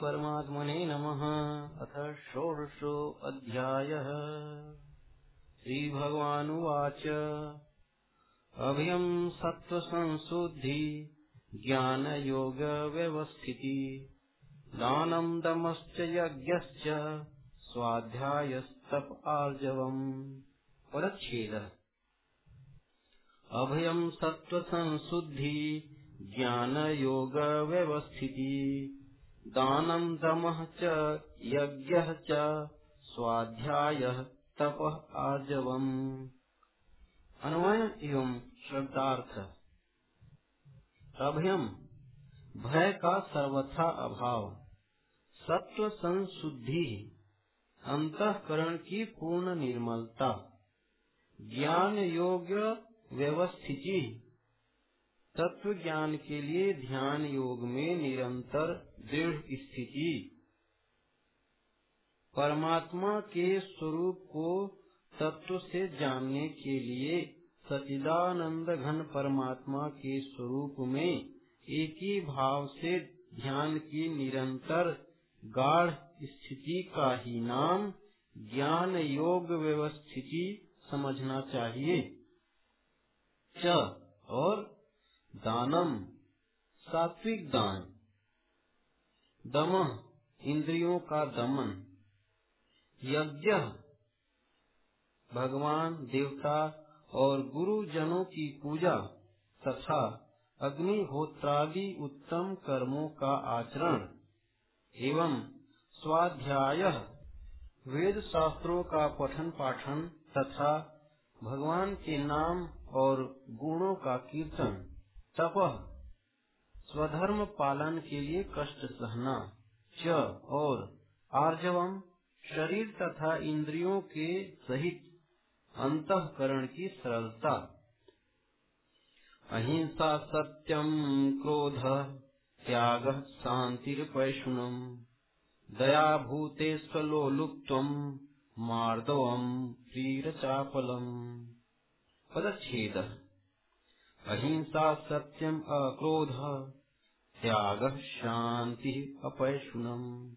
श्रीपरमात्मने नमः। अथ षोडशोऽध्यायः श्रीभगवानुवाच। अभयम् सत्त्वसंशुद्धि, ज्ञानयोगव्यवस्थिति। दानम् दमश्च यज्ञश्च, स्वाध्यायस्तप आर्जवम्। परच्छेदः। अभयम् सत्त्वसंशुद्धि, ज्ञानयोगव्यवस्थिति। दानम् दमः च यज्ञः च स्वाध्यायः तपः आर्जवम् अन्वय एवं अभयम, भय का सर्वथा अभाव। सत्व संशुद्धि, अंतकरण की पूर्ण निर्मलता। ज्ञान योग्य व्यवस्थिति। तत्व ज्ञान के लिए ध्यान योग में निरंतर दृढ़ स्थिति। परमात्मा के स्वरूप को तत्व से जानने के लिए सचिदानंद घन परमात्मा के स्वरूप में एक ही भाव से ध्यान की निरंतर गाढ़ स्थिति का ही नाम ज्ञान योग व्यवस्थिति समझना चाहिए। च और दानम, सात्विक दान। दम इंद्रियों का दमन। यज्ञ, भगवान, देवता और गुरुजनों की पूजा तथा अग्निहोत्रादि उत्तम कर्मों का आचरण। एवं स्वाध्याय वेद शास्त्रों का पठन पाठन तथा भगवान के नाम और गुणों का कीर्तन। तप स्वधर्म पालन के लिए कष्ट सहना, च और आर्जवम शरीर तथा इंद्रियों के सहित अंतकरण की सरलता। अहिंसा सत्यम क्रोध, त्याग शांतिर्पैषुणम दया भूते स्वलोलुप्तम मार्दवम चापलम। पदछेद अहिंसा सत्यम अक्रोध त्याग शांति अपैषुणम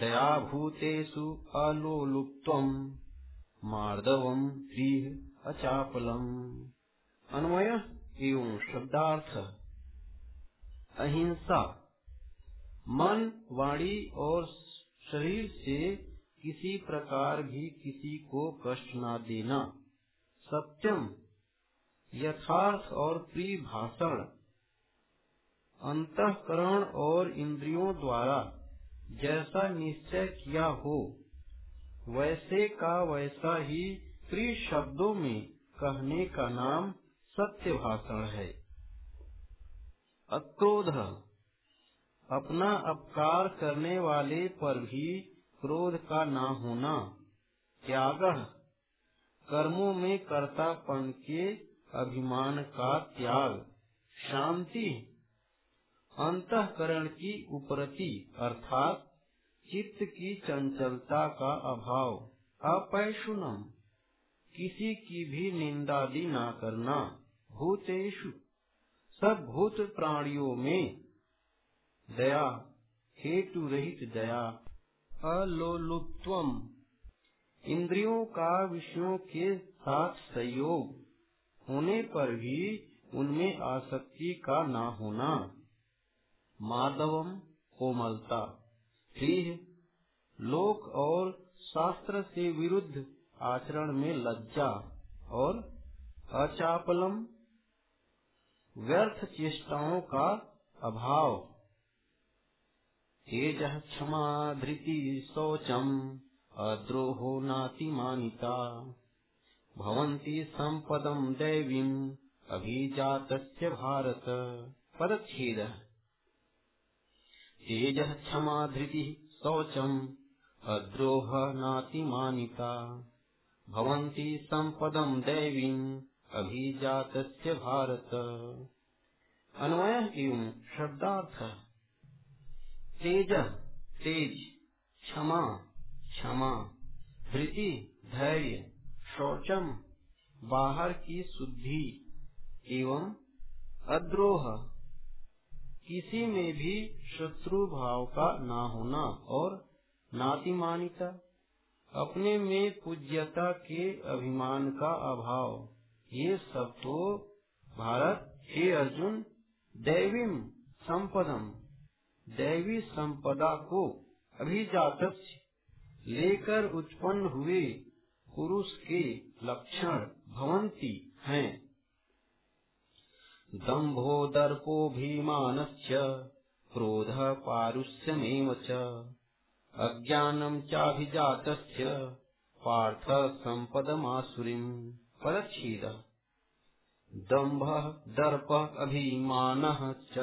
दया भूतेषु अलोलुप्तम मार्दवम प्रिय अचापलम। अन्वय एवं शब्दार्थ। अहिंसा। मन, वाणी और शरीर से किसी प्रकार भी किसी को कष्ट न देना। सत्यम, यथार्थ और प्रिय भाषण अंतकरण और इंद्रियों द्वारा जैसा निश्चय किया हो, वैसे का वैसा ही प्रिय शब्दों में कहने का नाम सत्य भाषण है। अक्रोध। अपना अपकार करने वाले पर भी क्रोध का ना होना। त्याग। कर्मों में कर्तापन के अभिमान का त्याग। शांति। अंतकरण की उपरति अर्थात चित्त की चंचलता का अभाव। अपैशुनम। किसी की भी निंदादि न करना। भूतेषु। सब भूत प्राणियों में दया, हेतु रहित दया। अलोलुप्तम इंद्रियों का विषयों के साथ संयोग होने पर भी उनमें आसक्ति का ना होना। माधवम कोमलता। प्रिय लोक और शास्त्र से विरुद्ध आचरण में लज्जा और अचापलम व्यर्थ चेष्टाओं का अभाव। तेज क्षमा धृति शौचम अद्रोहो नातिमानिता भवन्ति सम्पदम् दैवीम् अभिजातस्य भारत। पदच्छेदः। तेजः क्षमा धृतिः शौचम् अद्रोह नातिमानिता भवन्ति सम्पदम् दैवीम् अभिजातस्य भारत। अन्वय एवं शब्दार्थ। तेज तेज, क्षमा क्षमा। धृति, धैर्य, शौचम, बाहर की शुद्धि एवं अद्रोह। किसी में भी शत्रु भाव का ना होना और नातिमानिता, अपने में पूज्यता के अभिमान का अभाव, ये सब तो भारत हे अर्जुन दैवीम संपदम, दैवी संपदा को अभिजात लेकर उत्पन्न हुए पुरुष के लक्षण भवंती हैं। दम्भो दर्पोऽभिमानश्च क्रोध पारुष्यमेव च। अज्ञानं चाभिजातस्य पार्थ सम्पदमासुरीम्। परच्छीद। दम्भः दर्पः अभिमानः च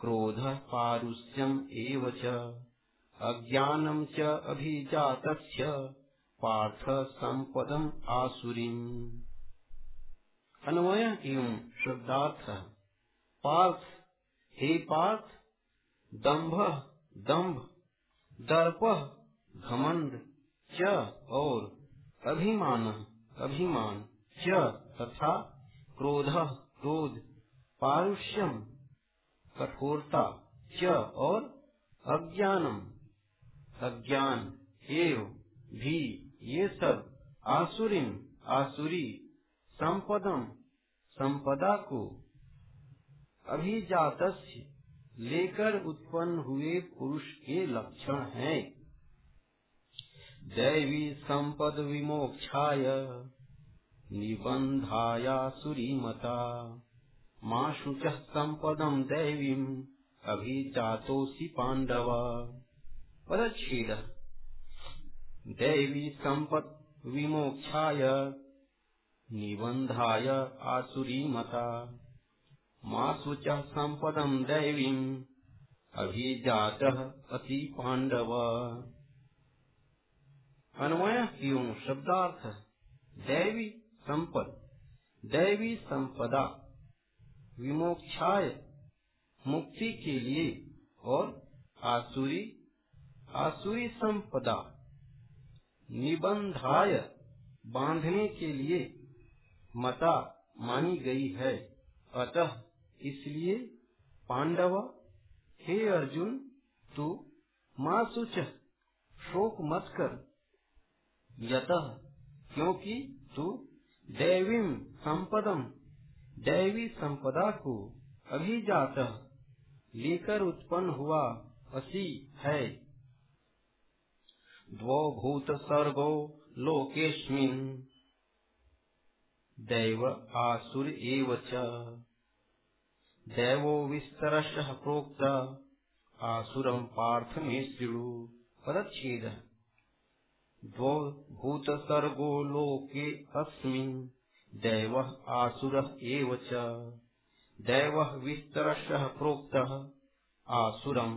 क्रोधः पारुष्यम् एव च। अज्ञानं च अभिजातस्य पार्थ सम्पदम् आसुरीम्। अन्वय एवं शब्दार्थ। पार्थ, हे पार्थ, दम्भ दम्भ, दर्प, घमंड, च, और अभिमान अभिमान, च, तथा क्रोध क्रोध, पारुष्यम, कठोरता, च, और अज्ञानम, अज्ञान, एव, भी, ये सब आसुरी आसुरी संपदम संपदा को अभिजात लेकर उत्पन्न हुए पुरुष के लक्षण हैं। दैवी संपद विमोक्षाय निबंधाया सुरीमता। माँ शुच संपदम दैवीम अभिजातोसी पांडव। पदछेद दैवी संपद विमोक्षाय निबन्धाय आसुरीमता। मा शुचः सम्पदम् दैवीम् अभिजातः अति पाण्डव। अन्वय एवं शब्दार्थ, दैवी संपद, दैवी संपदा, विमोक्षाय, मुक्ति के लिए और आसुरी आसुरी संपदा निबंधाय बांधने के लिए मता मानी गई है। अतः इसलिए पांडव, हे अर्जुन, तू माँ सुच, शोक मत कर। यत क्योंकि तू दैवीम संपदम दैवी संपदा को अभी अभिजात लेकर उत्पन्न हुआ असी है। द्वो भूत सर्गो लोकेस्मिन् दैव आसुर दैवो प्रोक्त। आसुरं पार्थ मे शृणु पदच्छेदः भूतसर्गो लोके अस्मिन्। दैवः आसुरः एव च दैवः विस्तरशः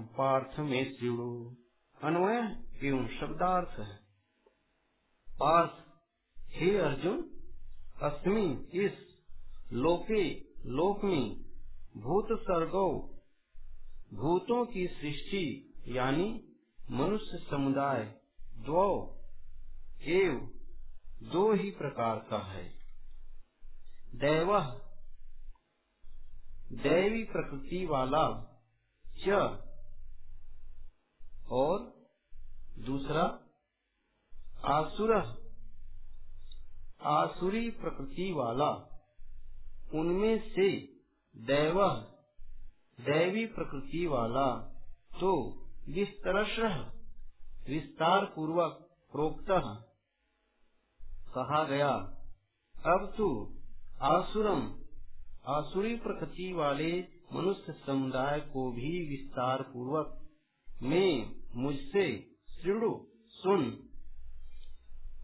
पार्थ मे शृणु अन्वय एवं शब्दार्थ। पार्थ। हे अर्जुन अस्मि, इस लोके लोक में भूत सर्गो, भूतों की सृष्टि, यानी मनुष्य समुदाय दो एव, दो ही प्रकार का है। दैव, दैवी प्रकृति वाला, च, और दूसरा, आसुर। आसुरी प्रकृति वाला, उनमें से दैव, दैवी प्रकृति वाला तो विस्तरश विस्तार पूर्वक प्रोक्त कहा गया। अब तो आसुरम, आसुरी प्रकृति वाले मनुष्य समुदाय को भी विस्तार पूर्वक में मुझसे सुन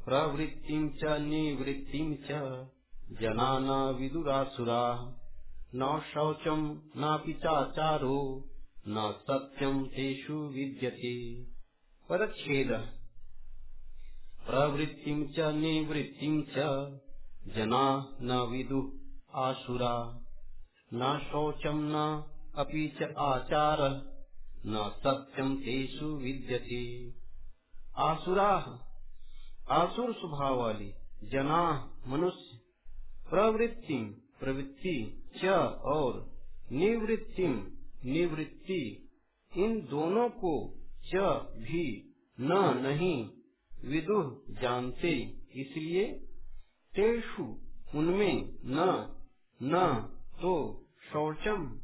प्रवृत्तिं च निवृत्तिं च जना न विदुरासुरा। न शौचम नापि चाचारो, न सत्यम तेषु विद्यते। परच्छेद। प्रवृत्तिं च निवृत्तिं च जना न विदु आसुरा। न शौचम न अपि च आचार, न सत्यम तेषु विद्यते। आसुराः। आसुर स्वभाव वाली जना मनुष्य, प्रवृत्ति प्रवृत्ति च और निवृत्ति निवृत्ति। इन दोनों को च भी न नहीं, विदुह जानते, इसलिए तेषु उनमें न न तो शौचम,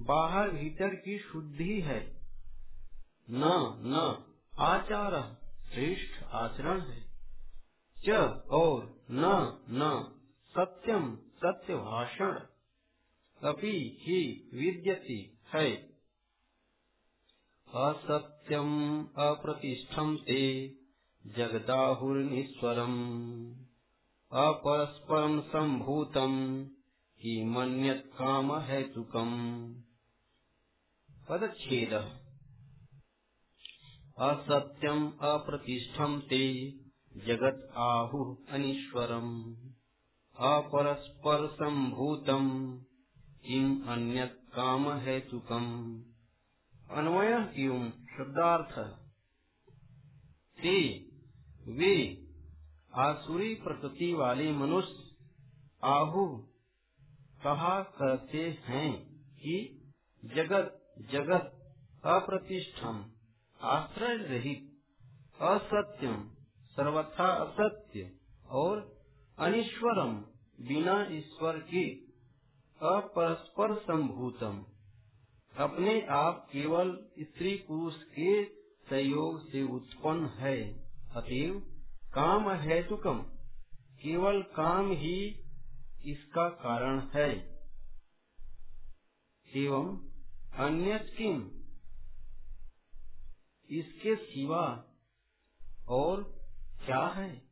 बाहर भीतर की शुद्धि है। न न, आचार। श्रेष्ठ आचरण है। च और न न, सत्यम सत्य भाषण अपि ही विद्यति, है। असत्यम अप्रतिष्ठम ते कि मन्यत काम हेतुकम पदछेद असत्यम अप्रतिष्ठम ते जगत आहु अनीश्वरम। संभूतम किम अन्यत काम हेतुकम अन्वय एवं शब्दार्थ। ते वे। आसुरी प्रकृति वाले मनुष्य आहु कहा करते हैं कि जगत जगत अप्रतिष्ठम। आश्रय रहित असत्यम सर्वथा असत्य, और अनिश्वरम बिना ईश्वर के अपरस्पर संभूतम अपने आप केवल स्त्री पुरुष के सहयोग से उत्पन्न है, अतएव काम हेतुकम केवल काम ही इसका कारण है। एवं अन्य किम? इसके सिवा और क्या है?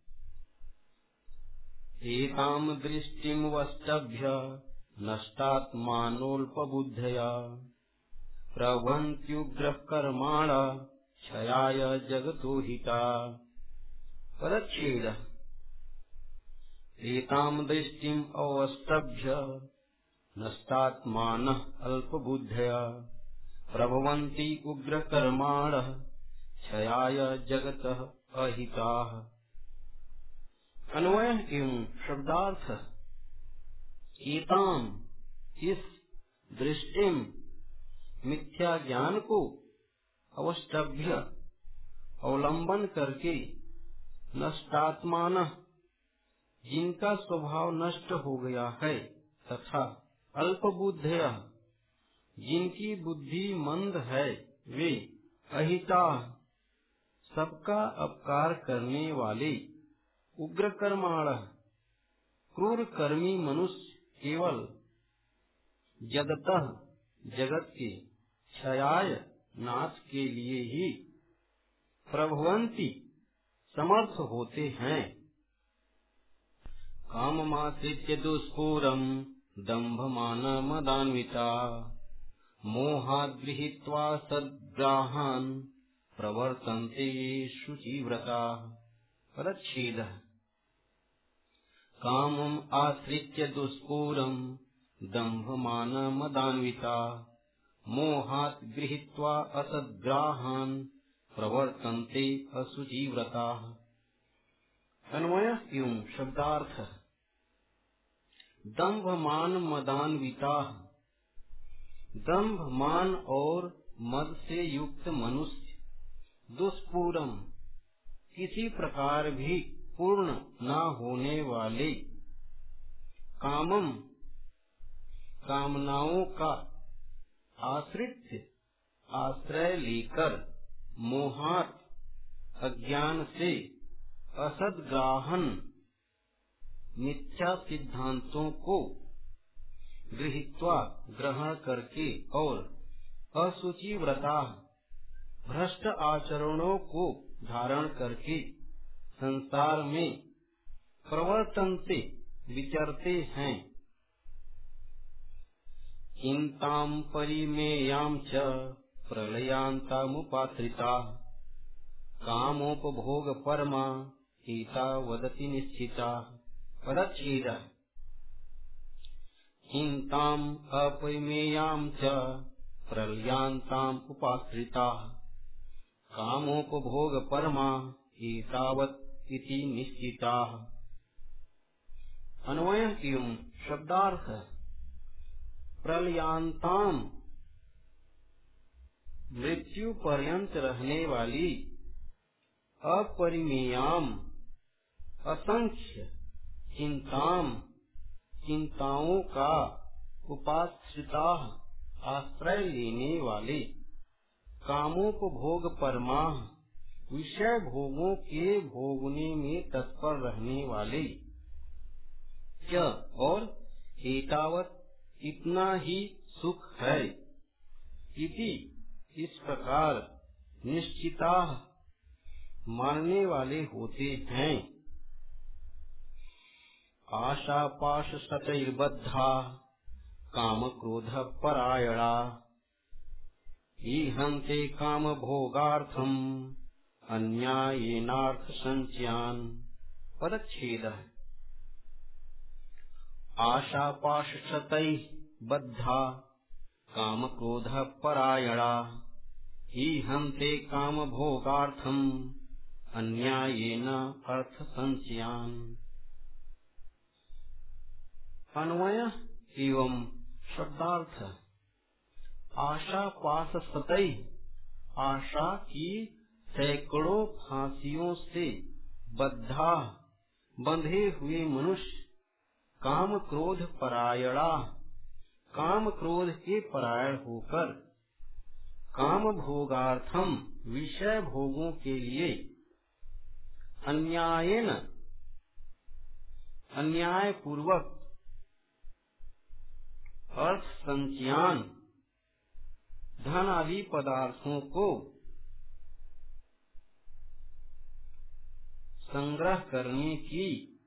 एताम दृष्टिम वस्तभ्य नष्टात्मानोल्पबुद्धया प्रभंत्युग्र कर्माण क्षयाय जगतो हिता। परच्छेद। अवस्तभ्य नष्टात्मान अल्पबुद्धया। प्रभवन्ति उग्रकर्माण क्षयाय जगत अहिता अन्वय एवं शब्दार्थ एताम इस दृष्टि मिथ्या ज्ञान को अवस्टभ्य अवलंबन करके नष्टात्मान जिनका स्वभाव नष्ट हो गया है तथा अल्पबुद्धय, जिनकी बुद्धि मंद है, वे अहिता। सबका अपकार करने वाले उग्र कर्माण क्रूर कर्मी मनुष्य केवल जगत जगत के क्षयाय नाश के लिए ही प्रभवंती समर्थ होते हैं। काम माश्रित्य दुष्पूरम दम्भ मान मदान्विता। मोहाद गृहीत्वा सद्ग्राहान प्रवर्तन्ते शुचिव्रता परच्छेद कामम् आश्रित्य दुष्पूरम्, दम्भमानमदान्विता। मोहात् गृहीत्वा असद्ग्राहान् प्रवर्तन्ते असुचिव्रताः शब्दार्थ दम्भ मान मदान्विता दम्भ मान और मद से युक्त मनुष्य। दुष्पूरम। किसी प्रकार भी पूर्ण न होने वाले कामम, कामनाओं का आश्रित, आश्रय लेकर मोहात अज्ञान से असदगाहन मिथ्या सिद्धांतों को गृहित्वा ग्रहण करके और असुचि व्रता भ्रष्ट आचरणों को धारण करके संसार में प्रवर्तन से विचरते हैं। चिंताम परिमेयाम च प्रलयांतामुपाश्रिता। कामोपभोग परमा एता वदति निश्चिता। पदच्छेद। चिंताम अपरिमेयाम च प्रलयांताम उपाश्रिता कामोपभोग परमा एतावत् इति निश्चिता। अन्वय एवं शब्दार्थ। प्रलयांताम मृत्यु पर्यंत रहने वाली अपरिमेयाम असंख्य चिंताम चिंताओं का उपाश्रिता आश्रय लेने वाले कामों को भोग परमा विषय भोगों के भोगने में तत्पर रहने वाले। क्या और एतावत इतना ही सुख है। इति, इस प्रकार निश्चिता मानने वाले होते हैं। आशा पाश सतैर्बद्धा काम क्रोध परायणा ईहन्ते काम भोगार्थम अन्यायेनार्थ संचयान पदच्छेद। आशा पाश सतै बद्धा काम क्रोध परायणा। ईहन्ते काम भोगार्थम अन्यायेन संचयान अन्वय एवं शब्दार्थ। आशा पास सतई, आशा की सैकड़ों फांसियों से बद्धा, बंधे हुए मनुष्य, काम क्रोध परायणा, काम क्रोध के परायण होकर, काम भोगार्थम विषय भोगों के लिए अन्यायन अन्याय पूर्वक अर्थ संचयान धन आदि पदार्थों को संग्रह करने की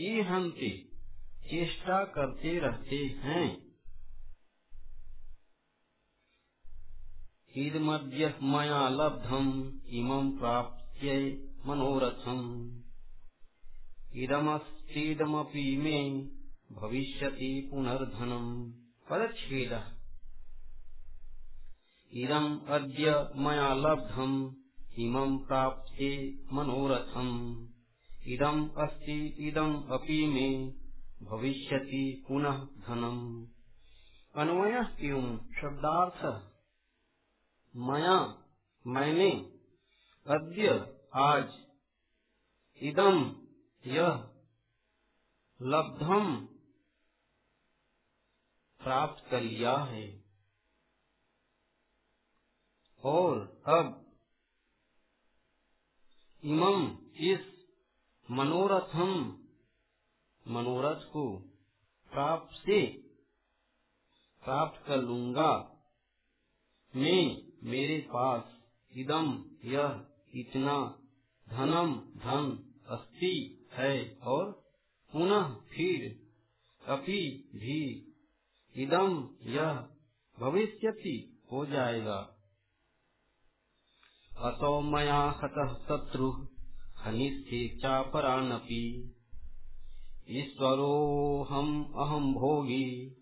ही हम चेष्टा करते रहते हैं। मध्य मया लब्धम, इमं प्राप्त मनोरथम। इदमस्तीदमपि मे भविष्यति पुनर्धनम्। परच्छेदः इदम् अद्य मया लब्धम् इमम् प्राप्ते मनोरथम्। इदम् अस्ति, इदम् अपि मे, भविष्यति पुनः धनम्। अन्वय एवं शब्दार्थ। मया, मैंने, अद्य, आज। इदम यह लब्धम प्राप्त कर लिया है। और अब इमम इस मनोरथम मनोरथ को प्राप्त से प्राप्त कर लूँगा। मैं, मेरे पास इदम यह इतना धनम धन अस्थि है और पुनः फिर अभी भी इदम यह भविष्यति हो जाएगा। असौ मया हतः शत्रु हनिष्ठे चापरानपि ईश्वरोऽहम् अहम् भोगी,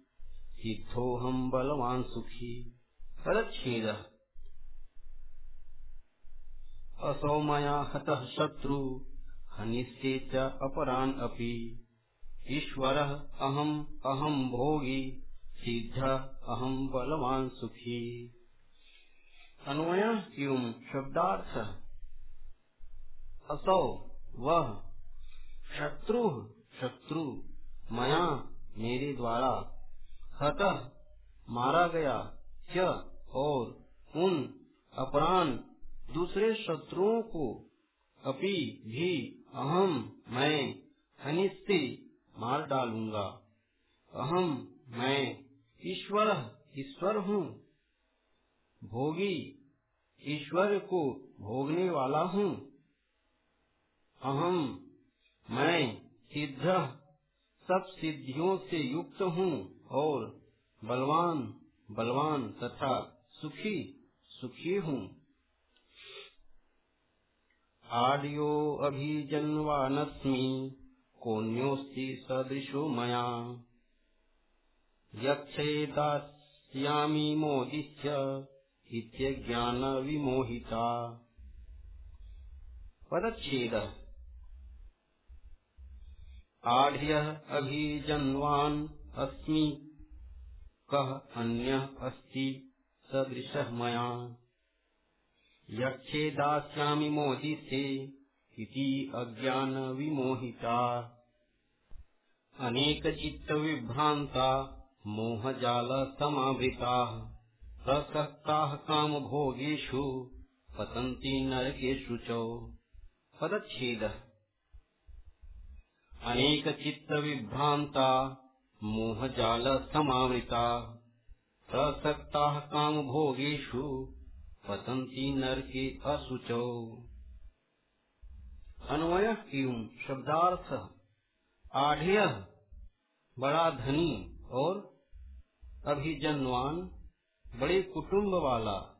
सिद्धोऽहम् बलवान् सुखी। परच्छेदः। असौ मया हतः शत्रु हनिष्ठे च अपरान् अपि ईश्वरः अहम् अहम् भोगी, सिद्ध अहम बलवान सुखी। अन्वय एवं शब्दार्थ। असौ वह शत्रु शत्रु मया मेरे द्वारा। हत मारा गया और उन अपरान दूसरे शत्रुओं को अपी भी अहम मैं अनिश्चि मार डालूँगा। अहम मैं ईश्वर ईश्वर हूँ। भोगी, ईश्वर को भोगने वाला हूँ। अहम, मैं सिद्ध, सब सिद्धियों से युक्त हूँ और बलवान बलवान तथा सुखी सुखी हूँ। आर्यो अभिजन्वानस्मि कोन्योस्ति सदृशो मया। यक्षेदास्यामि मोदिष्य इत्यज्ञानविमोहिता पदच्छेदः। आढ्यः अभिजन्वान् अस्मि। कः अन्यः अस्ति सदृशः मया। यक्षे मोदिते इति अज्ञान विमोहिता। अनेक चित्त विभ्रांता मोह जाल समावृता प्रसक्ता काम भोगेशु पतंती नरकेशु च पदछेद अनेक चित्त विभ्रांता मोह जाल समावृता प्रसक्ता काम भोगेशु पतंती नरके असुचौ अन्वय एवं शब्दार्थ। आढ़ बड़ा धनी और अभिजनवान बड़े कुटुंब वाला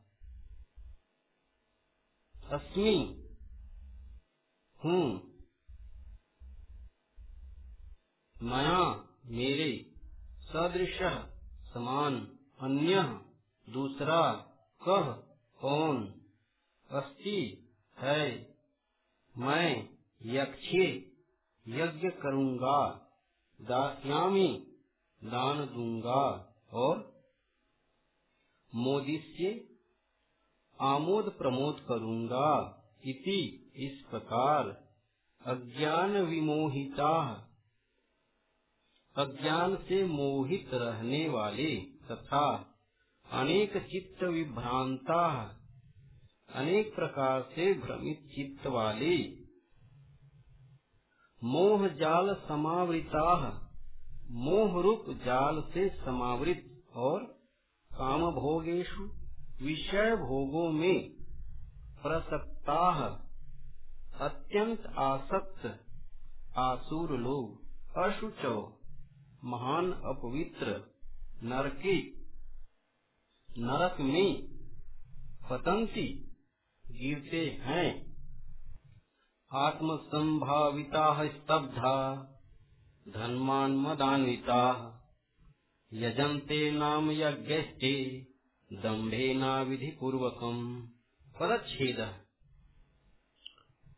अस्मि हूँ। मया, मेरे, सदृश, समान, अन्य, दूसरा कह कौन, अस्ति, है। मैं, यक्षे, यज्ञ करूँगा, दास्यामी, दान दूँगा, और मोदी से आमोद प्रमोद करूँगा इति इस प्रकार अज्ञान विमोहिता अज्ञान से मोहित रहने वाले तथा अनेक चित्त विभ्रांता, अनेक प्रकार से भ्रमित चित्त वाले मोह जाल समावृता, मोह रूप जाल से समावृत और काम भोगेशु विषय भोगों में प्रसक्ता अत्यंत आसक्त आसुर लोग अशुच महान अपवित्र नरके नरक में पतंती गिरते हैं। आत्म संभाविता स्तब्धा धन्मान मदान्विता यजन्ते नाम यज्ञस्ते दम्भेना विधि पूर्वकम पदछेद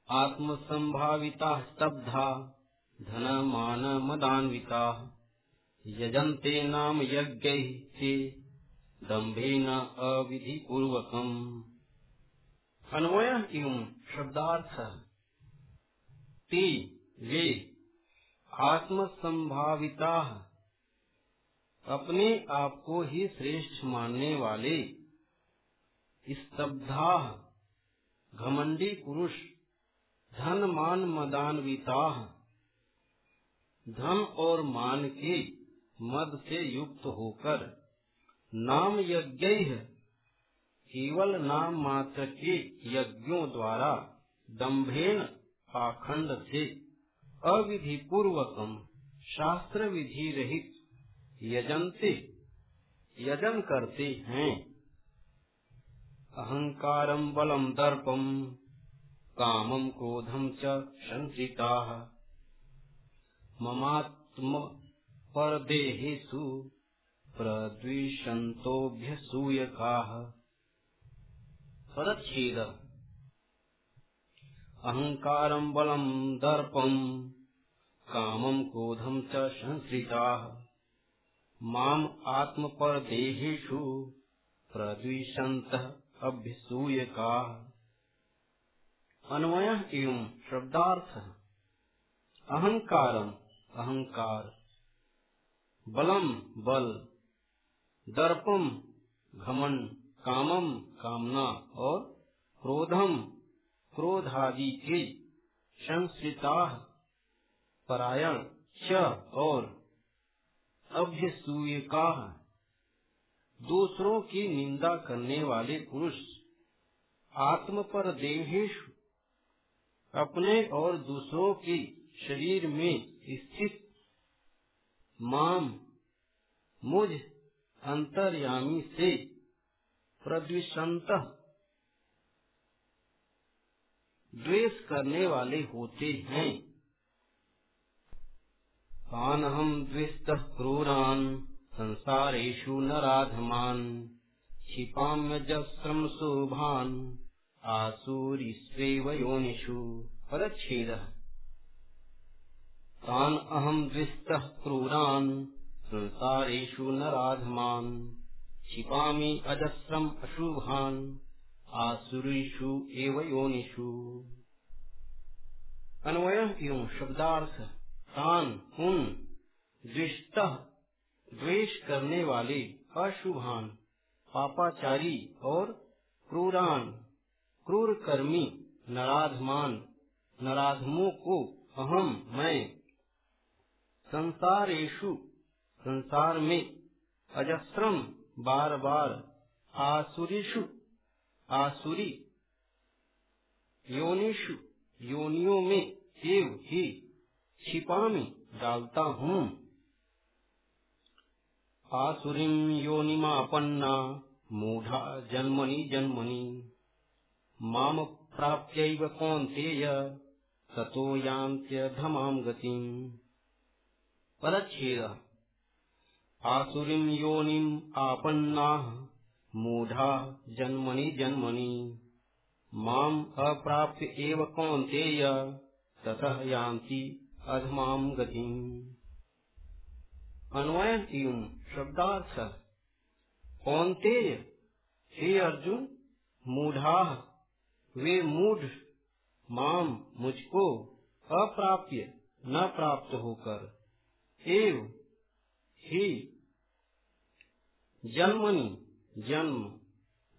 आत्म संभाविता स्तब्धा धन मान मदान्विता यजन्ते नाम यज्ञ दम्भेन अविधि पूर्वकम अन्वय शब्दार्थ। ते, वे आत्म संभाविता अपने आप को ही श्रेष्ठ मानने वाले। स्तब्धा घमंडी पुरुष, धन मान मदान्विता धन और मान के मद से युक्त होकर नाम यज्ञ, केवल नाम मात्र के यज्ञों द्वारा दम्भेन पाखंड से अविधि पूर्वकम शास्त्र विधि रहित यजनते, यजन करते हैं। अहंकारम बलम दर्पम कामम क्रोधम च संचिता ममात्म पर देहेशु प्रद्विषन्तोभ्य सूयकाः परच्छेद। अहंकारम बलम दर्पम कामम क्रोधम च संश्रिताः माम आत्म पर देहेशु प्रद्विषंत अभ्यसूयका अन्वय एवं शब्दार्थ, अहंकारम अहंकार, बलम बल, दर्पम घमन, कामम कामना और क्रोधम क्रोधादि के संस्कृता परायण, च और अभ्यसूय का दूसरों की निंदा करने वाले पुरुष आत्म पर देहेश अपने और दूसरों के शरीर में स्थित माम मुझ अंतर्यामी से प्रद्विशंत द्वेष करने वाले होते हैं। तानहम द्विस्त क्रूरान संसारेशु नराधमान। क्षिपाम्य जस्रम शोभान आसूरीस्वेव योनिषु परच्छेद। तान अहम द्विस्त क्रूरान संसारेशु नराधमान। क्षिपामि अजस्रम अशुभान, आसुरीषु एव योनिषु। अन्वय एवं शब्दार्थ। तान उन दृष्ट, द्वेष करने वाले, अशुभान, पापाचारी और क्रूरान क्रूर कर्मी नराधमान, नराधमों को अहम मैं। संसारेशु संसार में अजस्रम बार बार आसुरीशु आसुरी, योनिषु, योनियों में एव ही छिपा डालता हूँ। आसुरीम योनिमापन्ना, मूढ़ा जन्मनि जन्मनि। माम प्राप्त्यैव कौन्तेय, ततो यान्त्यधमां गतिम्। परच्छेदः आसुरीं योनिम् आपन्नाः, मूढ़ा जन्मनि जन्मनि। माम अप्राप्य एव कौन्तेय, ततः यान्ति अधमां गतिम् अन्वय एवं शब्दार्थ। कौन्तेय, हे अर्जुन, मूढ़ा। वे मूढ़ माम मुझको अप्राप्य न प्राप्त होकर। एव, ही जन्मनि, जन्म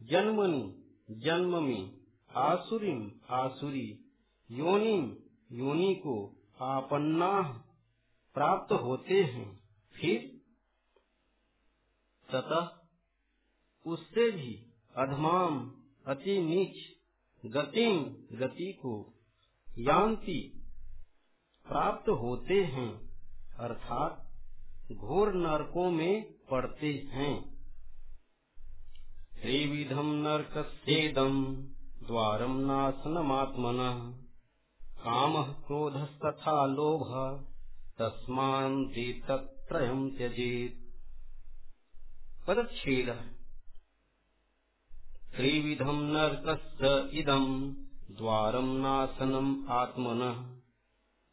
जन्मनि जन्म में आसुरीम आसुरी। योनि योनि को आपन्ना प्राप्त होते हैं। फिर ततः उससे भी अधमाम अति नीच गतिम गति को यान्ति प्राप्त होते हैं, अर्थात घोर नरकों में पड़ते हैं। त्रिविधम नरकस्येदम द्वारम नाशनमात्मन काम क्रोधस्तथा लोभ। तस्मान्ति तत्रयम् त्यजेत्। पदच्छेद। त्रिविधम नरकस्य इदम् द्वारम् नाशनम् आत्मनः।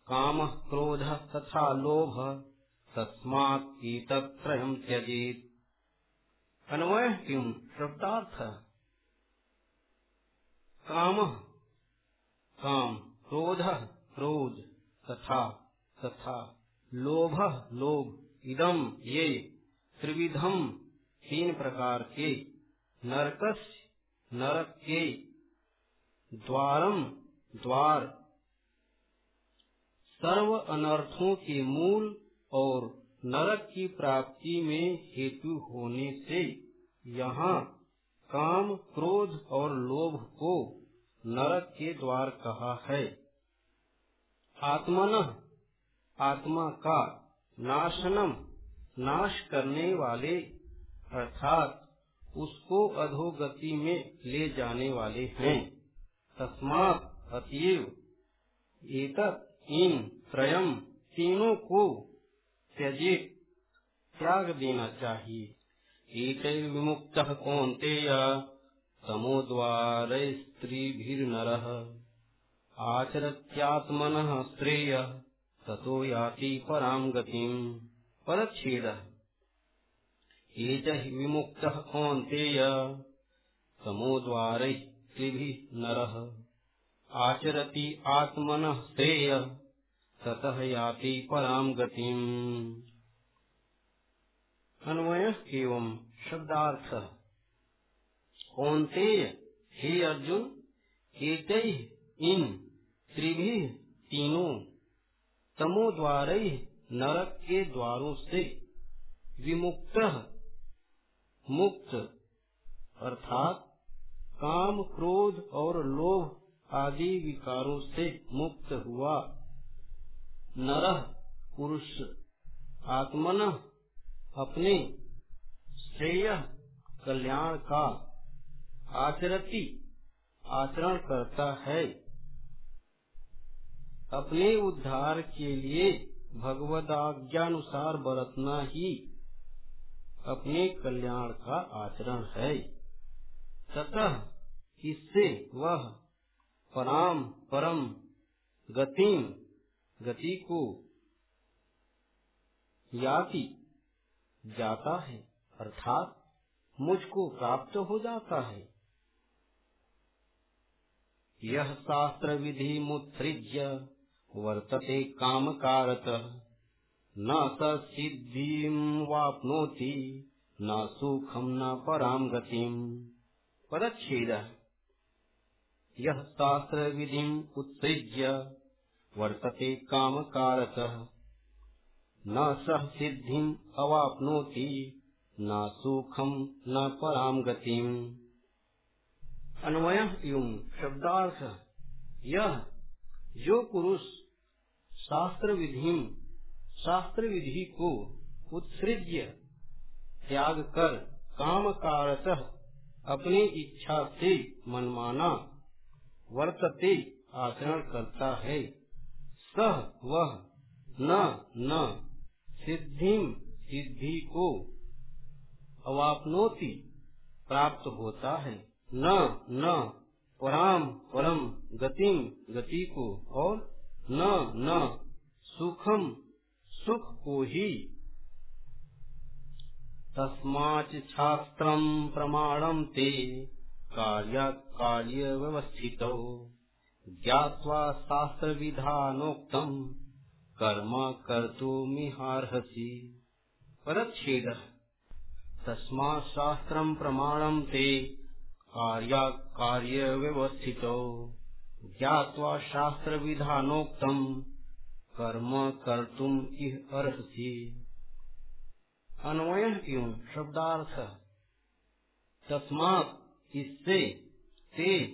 काम क्रोध तथा लोभ। तस्मात् एतत्त्रयम् त्यजेत्। अन्वय किम शब्दार्थ। काम। काम। क्रोध क्रोध, तथा तथा। लोभ लोभ इदम ये त्रिविधम तीन प्रकार के। नरकस, नरक के। द्वारम द्वार। सर्व अनर्थों के मूल और नरक की प्राप्ति में हेतु होने से यहाँ काम, क्रोध और लोभ को नरक के द्वार कहा है। आत्मन, आत्मा का नाशनम, नाश करने वाले, अर्थात उसको अधोगति में ले जाने वाले हैं। तस्मात अतएव एक इन त्रयम तीनों को त्यजे त्याग देना चाहिए। एक विमुक्त कौंतेय स्त्रीभिर्नर आचरत्यात्मन श्रेय ततो याति पराम गतिम परच्छेद। एक विमुक्त कौंतेय तमो द्वार नर आचरति आत्मन श्रेय, ततः याति पराम गतिम। अन्वय एवं शब्दार्थ। कौनतेय हे अर्जुन? एक इन त्रिभी तीनों तमो द्वार नरक के द्वारों से विमुक्त। मुक्त अर्थात काम, क्रोध और लोभ आदि विकारों से मुक्त हुआ। नर पुरुष आत्मन अपने श्रेय कल्याण का आचरती, आचरण करता है। अपने उद्धार के लिए भगवद आज्ञानुसार बरतना ही अपने कल्याण का आचरण है। ततः इससे वह पराम, परम गति गति को याति जाता है, अर्थात मुझको प्राप्त हो जाता है। यह शास्त्र विधि मुत्सृज्य, वर्तते काम कारत न स सिद्धिं वाप्नोति, न सुखम न पराम गतिम परच्छेद यह शास्त्र विधि उत्सृज्य, वर्तते काम कारत न सह सिद्धि अवापनोति, न सुखम न पराम गतिम अन्वय एवं शब्दार्थ। यह जो पुरुष शास्त्र विधि शास्त्र विधि को उत्सृज्य, त्याग कर काम कारत अपनी इच्छा से मनमाना वर्तते आचरण करता है, सह वह न न, सिद्धि सिद्धि को अवापनोति प्राप्त होता है। न न, पराम, परम, गतिम गति को और न न, सुखम सुख को ही तस्माच शास्त्रम प्रमाणम ते कार्य कार्य व्यवस्थित ज्ञावा शास्त्र विधानोक्तम कर्म कर्तुमिहार्हसि। परच्छेद। तस्मा शास्त्र प्रमाणम ते कार्य कार्य व्यवस्थित ज्ञावा शास्त्र विधानोक्तम कर्म कर्तुम इह अर्हसि। अन्वय क्यों शब्दार्थ। तस्मात इससे ते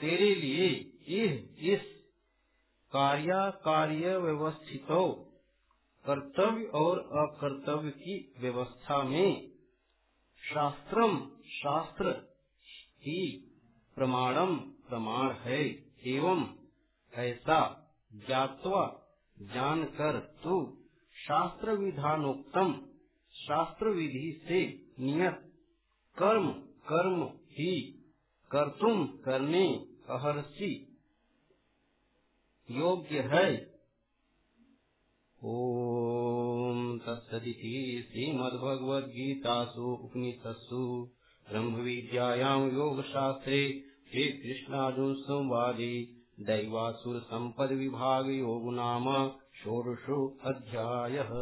तेरे लिए इह इस कार्य कार्य व्यवस्थित कर्तव्य और अकर्तव्य की व्यवस्था में शास्त्रम शास्त्र ही प्रमाणम प्रमाण है, एवं ऐसा ज्ञातवा जानकर तू शास्त्र विधानोक्तम शास्त्र विधि से नियत कर्म कर्म ही कर्तुम करने अहर्षि योग्य है। ओम तत्सदिति श्रीमद्भगवद्गीतासु उपनिषत्सु। ब्रह्मविद्यायां योगशास्त्रे श्रीकृष्णाजु संवादे दैवासुरसम्पद्विभागयोगो नाम षोडषु अध्यायः